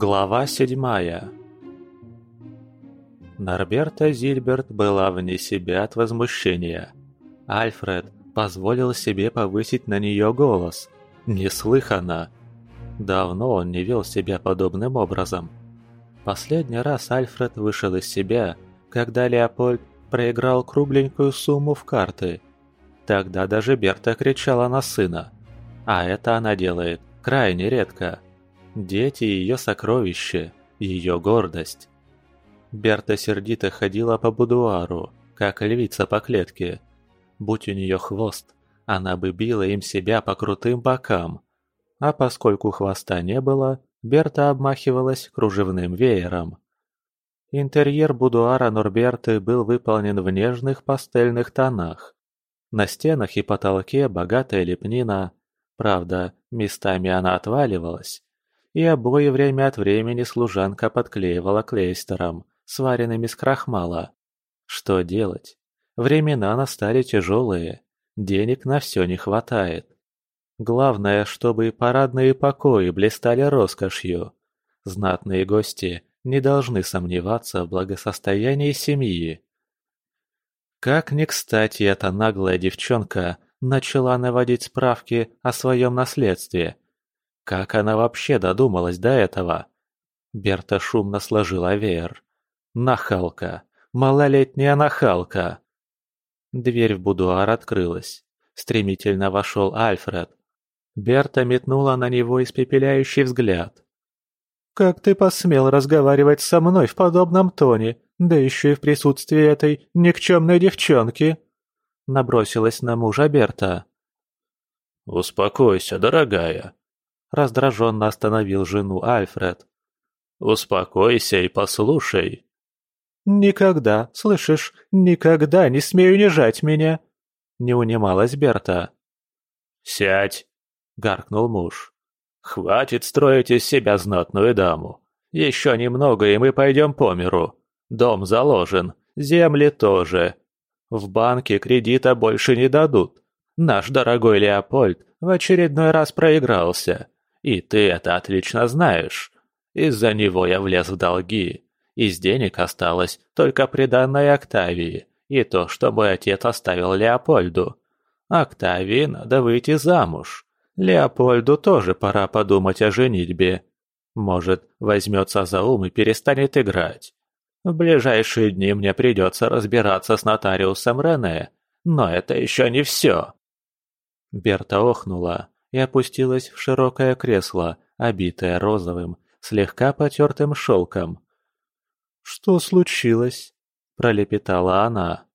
Глава седьмая Норберта Зильберт была вне себя от возмущения. Альфред позволил себе повысить на нее голос. Неслыханно. Давно он не вел себя подобным образом. Последний раз Альфред вышел из себя, когда Леопольд проиграл кругленькую сумму в карты. Тогда даже Берта кричала на сына. А это она делает крайне редко. Дети – ее сокровище, ее гордость. Берта сердито ходила по будуару, как львица по клетке. Будь у нее хвост, она бы била им себя по крутым бокам. А поскольку хвоста не было, Берта обмахивалась кружевным веером. Интерьер будуара Норберты был выполнен в нежных пастельных тонах. На стенах и потолке богатая лепнина, правда, местами она отваливалась, и обои время от времени служанка подклеивала клейстером, сваренным из крахмала. Что делать? Времена настали тяжелые, денег на все не хватает. Главное, чтобы парадные покои блистали роскошью. Знатные гости не должны сомневаться в благосостоянии семьи. Как ни кстати эта наглая девчонка начала наводить справки о своем наследстве. Как она вообще додумалась до этого? Берта шумно сложила веер. Нахалка! Малолетняя нахалка! Дверь в будуар открылась. Стремительно вошел Альфред. Берта метнула на него испепеляющий взгляд. «Как ты посмел разговаривать со мной в подобном тоне, да еще и в присутствии этой никчемной девчонки?» Набросилась на мужа Берта. «Успокойся, дорогая», — раздраженно остановил жену Альфред. «Успокойся и послушай». «Никогда, слышишь, никогда не смею унижать меня!» Не унималась Берта. «Сядь!» — гаркнул муж. «Хватит строить из себя знатную даму. Еще немного, и мы пойдем по миру. Дом заложен, земли тоже. В банке кредита больше не дадут. Наш дорогой Леопольд в очередной раз проигрался. И ты это отлично знаешь. Из-за него я влез в долги. Из денег осталось только приданное Октавии и то, что мой отец оставил Леопольду. Октавии надо выйти замуж. Леопольду тоже пора подумать о женитьбе. Может, возьмется за ум и перестанет играть. В ближайшие дни мне придется разбираться с нотариусом Рене, но это еще не все. Берта охнула и опустилась в широкое кресло, обитое розовым, слегка потертым шелком. «Что случилось?» – пролепетала она.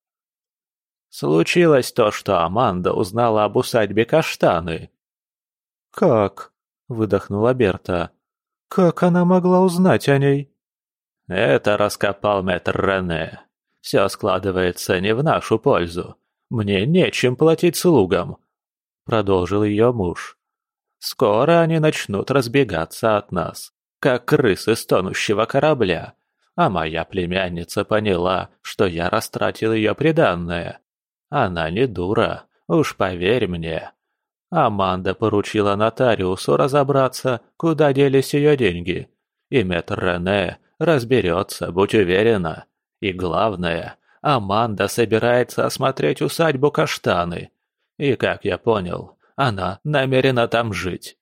«Случилось то, что Аманда узнала об усадьбе Каштаны». «Как?» – выдохнула Берта. «Как она могла узнать о ней?» «Это раскопал мэтр Рене. Все складывается не в нашу пользу. Мне нечем платить слугам», – продолжил ее муж. «Скоро они начнут разбегаться от нас, как крысы с тонущего корабля, а моя племянница поняла, что я растратил ее приданное. Она не дура, уж поверь мне. Аманда поручила нотариусу разобраться, куда делись ее деньги. И мэтр Рене разберется, будь уверена. И главное, Аманда собирается осмотреть усадьбу Каштаны. И, как я понял, она намерена там жить.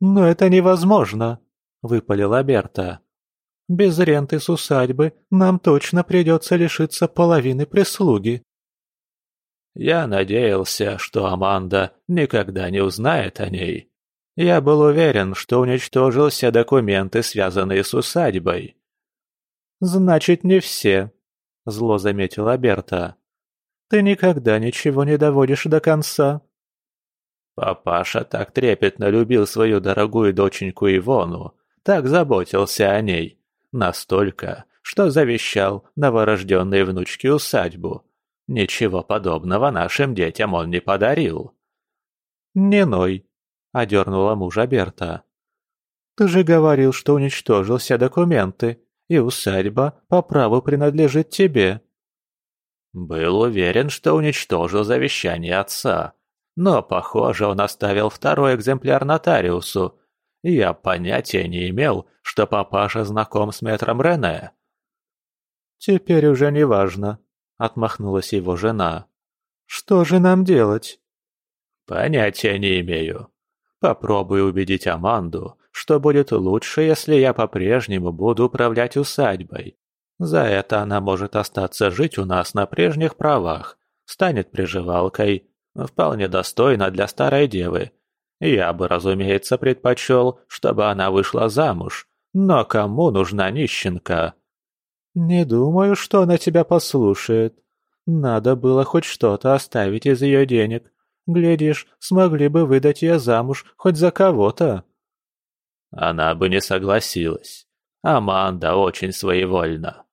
«Но это невозможно», — выпалила Берта. Без ренты с усадьбы нам точно придется лишиться половины прислуги. Я надеялся, что Аманда никогда не узнает о ней. Я был уверен, что уничтожил все документы, связанные с усадьбой. «Значит, не все», — зло заметила Берта. «Ты никогда ничего не доводишь до конца». Папаша так трепетно любил свою дорогую доченьку Ивону, так заботился о ней. Настолько, что завещал новорожденной внучке усадьбу. Ничего подобного нашим детям он не подарил. «Не ной», — одернула мужа Берта. «Ты же говорил, что уничтожил все документы, и усадьба по праву принадлежит тебе». Был уверен, что уничтожил завещание отца, но, похоже, он оставил второй экземпляр нотариусу. Я понятия не имел, что папаша знаком с мэтром Рене?» «Теперь уже не важно», — отмахнулась его жена. «Что же нам делать?» «Понятия не имею. Попробую убедить Аманду, что будет лучше, если я по-прежнему буду управлять усадьбой. За это она может остаться жить у нас на прежних правах, станет приживалкой, вполне достойно для старой девы. Я бы, разумеется, предпочел, чтобы она вышла замуж, но кому нужна нищенка?» «Не думаю, что она тебя послушает. Надо было хоть что-то оставить из ее денег. Глядишь, смогли бы выдать ее замуж хоть за кого-то». Она бы не согласилась. Аманда очень своевольна.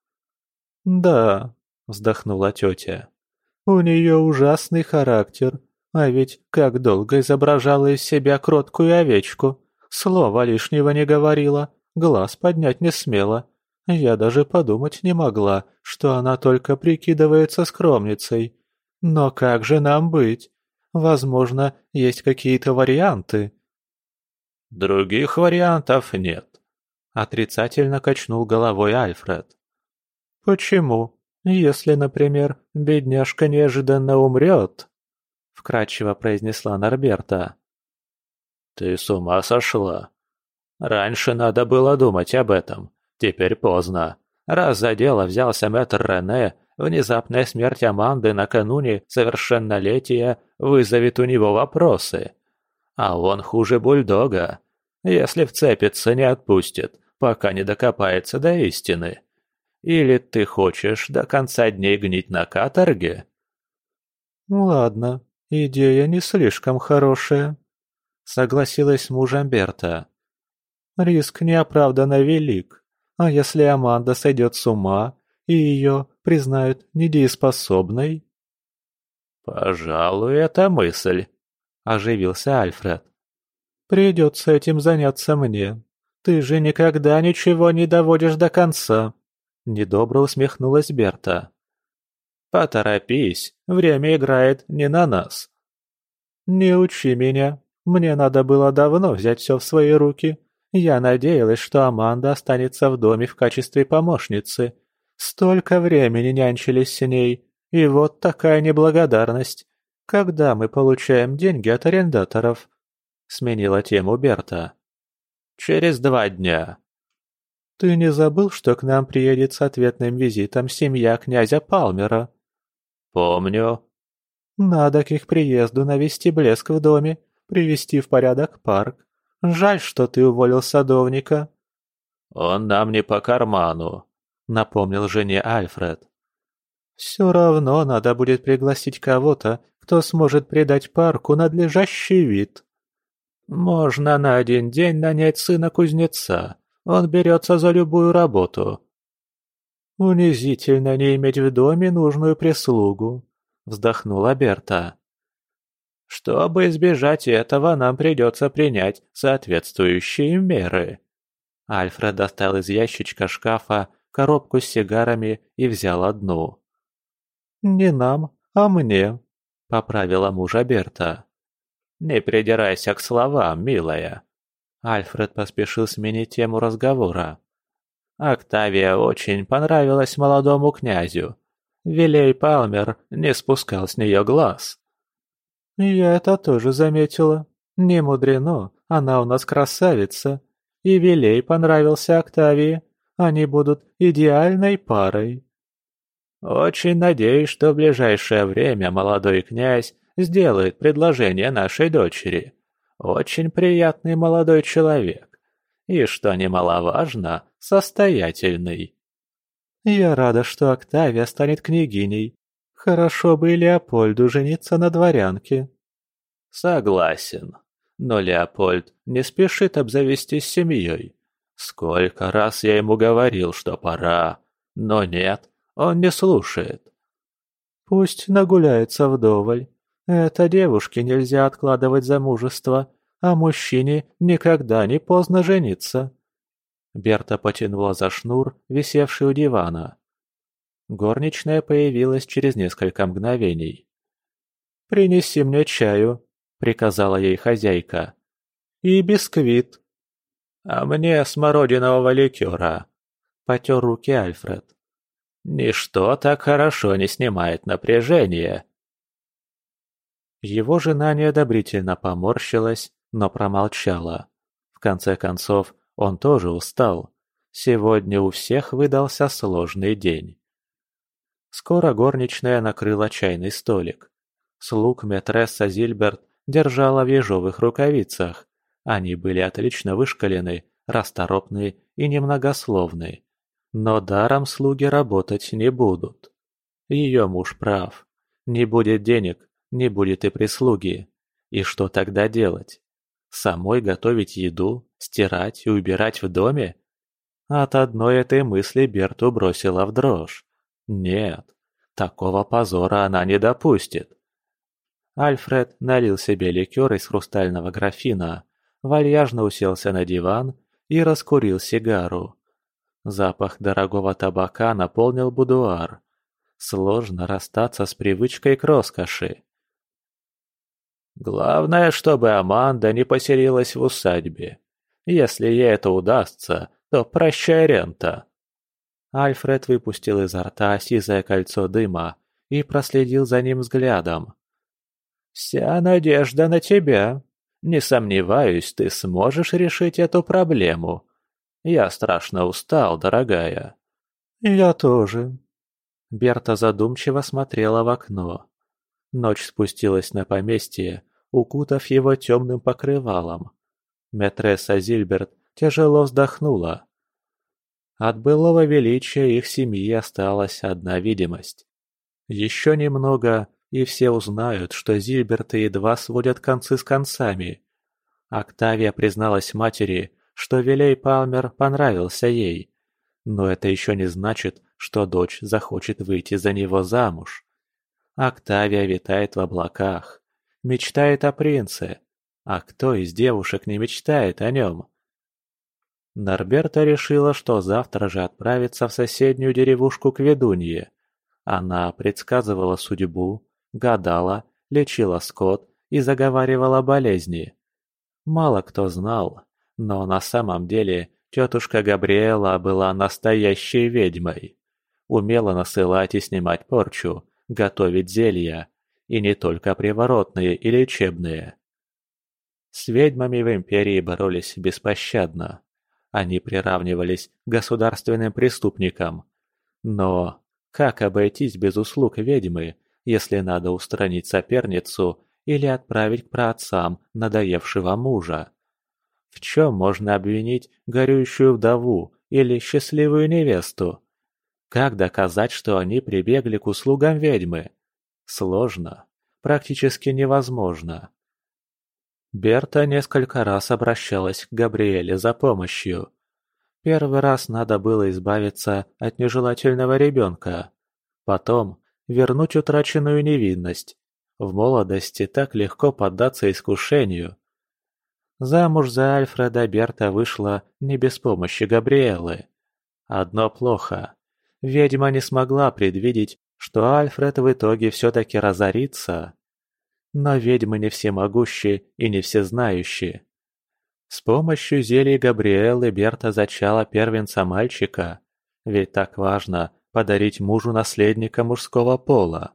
«Да», — вздохнула тетя. «У нее ужасный характер, а ведь как долго изображала из себя кроткую овечку. Слова лишнего не говорила, глаз поднять не смела. Я даже подумать не могла, что она только прикидывается скромницей. Но как же нам быть? Возможно, есть какие-то варианты. Других вариантов нет. Отрицательно качнул головой Альфред. Почему? Если, например, бедняжка неожиданно умрет? Вкратчиво произнесла Норберта. Ты с ума сошла? Раньше надо было думать об этом. Теперь поздно. Раз за дело взялся мэтр Рене, внезапная смерть Аманды накануне совершеннолетия вызовет у него вопросы. А он хуже бульдога. Если вцепится, не отпустит, пока не докопается до истины. Или ты хочешь до конца дней гнить на каторге? Ладно, идея не слишком хорошая, согласилась с мужем Берта. Риск неоправданно велик. А если Аманда сойдет с ума, и ее признают недееспособной? «Пожалуй, это мысль», — оживился Альфред. «Придется этим заняться мне. Ты же никогда ничего не доводишь до конца», — недобро усмехнулась Берта. «Поторопись, время играет не на нас». «Не учи меня. Мне надо было давно взять все в свои руки я надеялась, что Аманда останется в доме в качестве помощницы. Столько времени нянчились с ней, и вот такая неблагодарность. Когда мы получаем деньги от арендаторов?» Сменила тему Берта. «Через два дня». «Ты не забыл, что к нам приедет с ответным визитом семья князя Палмера?» «Помню». «Надо к их приезду навести блеск в доме, привести в порядок парк, Жаль, что ты уволил садовника». «Он нам не по карману», — напомнил жене Альфред. «Все равно надо будет пригласить кого-то, кто сможет придать парку надлежащий вид». «Можно на один день нанять сына кузнеца. Он берется за любую работу». «Унизительно не иметь в доме нужную прислугу», — вздохнула Берта. Чтобы избежать этого, нам придется принять соответствующие меры. Альфред достал из ящичка шкафа коробку с сигарами и взял одну. «Не нам, а мне», — поправила мужа Берта. «Не придирайся к словам, милая». Альфред поспешил сменить тему разговора. Октавия очень понравилась молодому князю. Вилей Палмер не спускал с нее глаз. «Я это тоже заметила. Не мудрено, она у нас красавица. И Вилей понравился Октавии. Они будут идеальной парой». «Очень надеюсь, что в ближайшее время молодой князь сделает предложение нашей дочери. Очень приятный молодой человек. И, что немаловажно, состоятельный». «Я рада, что Октавия станет княгиней. Хорошо бы и Леопольду жениться на дворянке. Согласен. Но Леопольд не спешит обзавестись семьей. Сколько раз я ему говорил, что пора. Но нет, он не слушает. Пусть нагуляется вдоволь. Это девушке нельзя откладывать замужество, а мужчине никогда не поздно жениться. Берта потянула за шнур, висевший у дивана. Горничная появилась через несколько мгновений. «Принеси мне чаю», — приказала ей хозяйка. «И бисквит». «А мне смородинового ликера», — потер руки Альфред. «Ничто так хорошо не снимает напряжение». Его жена неодобрительно поморщилась, но промолчала. В конце концов, он тоже устал. Сегодня у всех выдался сложный день. Скоро горничная накрыла чайный столик. Слуг мэтресса Зильберт держала в ежовых рукавицах. Они были отлично вышкалены, расторопны и немногословны. Но даром слуги работать не будут. Ее муж прав. Не будет денег, не будет и прислуги. И что тогда делать? Самой готовить еду, стирать и убирать в доме? От одной этой мысли Берту бросила в дрожь. Нет, такого позора она не допустит. Альфред налил себе ликер из хрустального графина, вальяжно уселся на диван и раскурил сигару. Запах дорогого табака наполнил будуар. Сложно расстаться с привычкой к роскоши. Главное, чтобы Аманда не поселилась в усадьбе. Если ей это удастся, то прощай рента. Альфред выпустил изо рта сизое кольцо дыма и проследил за ним взглядом. «Вся надежда на тебя. Не сомневаюсь, ты сможешь решить эту проблему. Я страшно устал, дорогая». «Я тоже». Берта задумчиво смотрела в окно. Ночь спустилась на поместье, укутав его темным покрывалом. Мэтресса Зильберт тяжело вздохнула. От былого величия их семьи осталась одна видимость. Еще немного, и все узнают, что Зильберты едва сводят концы с концами. Октавия призналась матери, что Вилей Палмер понравился ей. Но это еще не значит, что дочь захочет выйти за него замуж. Октавия витает в облаках, мечтает о принце. А кто из девушек не мечтает о нем? Норберта решила, что завтра же отправится в соседнюю деревушку к ведунье. Она предсказывала судьбу, гадала, лечила скот и заговаривала болезни. Мало кто знал, но на самом деле тетушка Габриэла была настоящей ведьмой. Умела насылать и снимать порчу, готовить зелья, и не только приворотные и лечебные. С ведьмами в Империи боролись беспощадно. Они приравнивались к государственным преступникам. Но как обойтись без услуг ведьмы, если надо устранить соперницу или отправить к праотцам надоевшего мужа? В чем можно обвинить горюющую вдову или счастливую невесту? Как доказать, что они прибегли к услугам ведьмы? Сложно, практически невозможно. Берта несколько раз обращалась к Габриэле за помощью. Первый раз надо было избавиться от нежелательного ребенка. Потом вернуть утраченную невинность. В молодости так легко поддаться искушению. Замуж за Альфреда Берта вышла не без помощи Габриэлы. Одно плохо. Ведьма не смогла предвидеть, что Альфред в итоге все-таки разорится. Но ведьмы не всемогущие и не всезнающие. С помощью зелий Габриэлы Берта зачала первенца мальчика. Ведь так важно подарить мужу наследника мужского пола.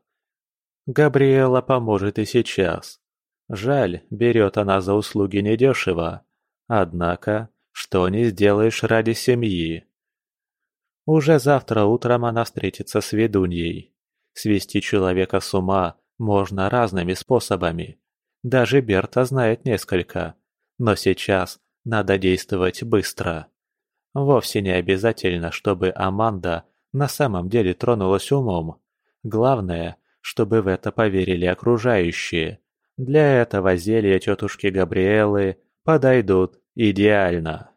Габриэла поможет и сейчас. Жаль, берет она за услуги недешево. Однако, что не сделаешь ради семьи. Уже завтра утром она встретится с ведуньей. Свести человека с ума можно разными способами. Даже Берта знает несколько. Но сейчас надо действовать быстро. Вовсе не обязательно, чтобы Аманда на самом деле тронулась умом. Главное, чтобы в это поверили окружающие. Для этого зелья тетушки Габриэлы подойдут идеально.